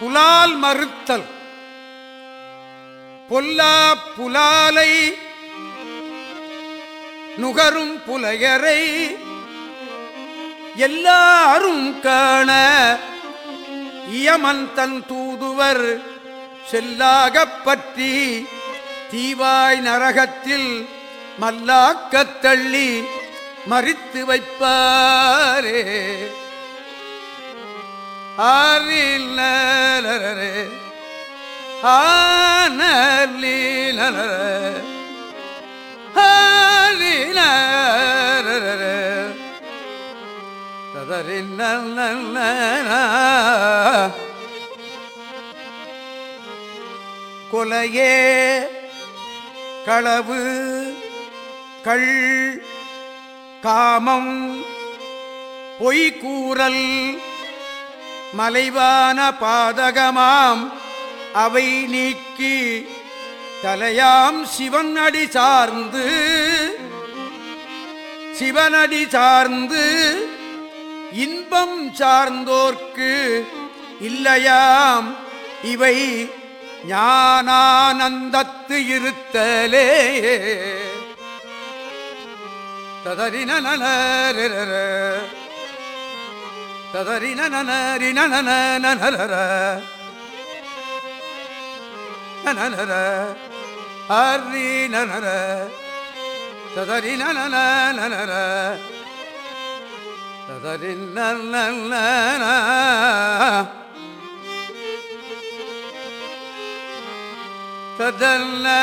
புலால் மறுத்தல். பொல்லா புலாலை நுகரும் புலையரை எல்லாரும் காண இயமந்தன் தூதுவர் செல்லாகப் பற்றி தீவாய் நரகத்தில் மல்லாக்கத் தள்ளி மறித்து வைப்பாரே. ஆரில் நலரே ஆனலீலர ஆலிலரர நல்ல கொலையே களவு கள் காமம் பொய்கூறல் மலைவான பாதகமாம். அவை நீக்கி தலையாம் சிவன் அடி சார்ந்து. சிவனடி சார்ந்து இன்பம் சார்ந்தோர்க்கு இல்லையாம். இவை ஞானானந்தத்து இருத்தலே. ததறின تدلنا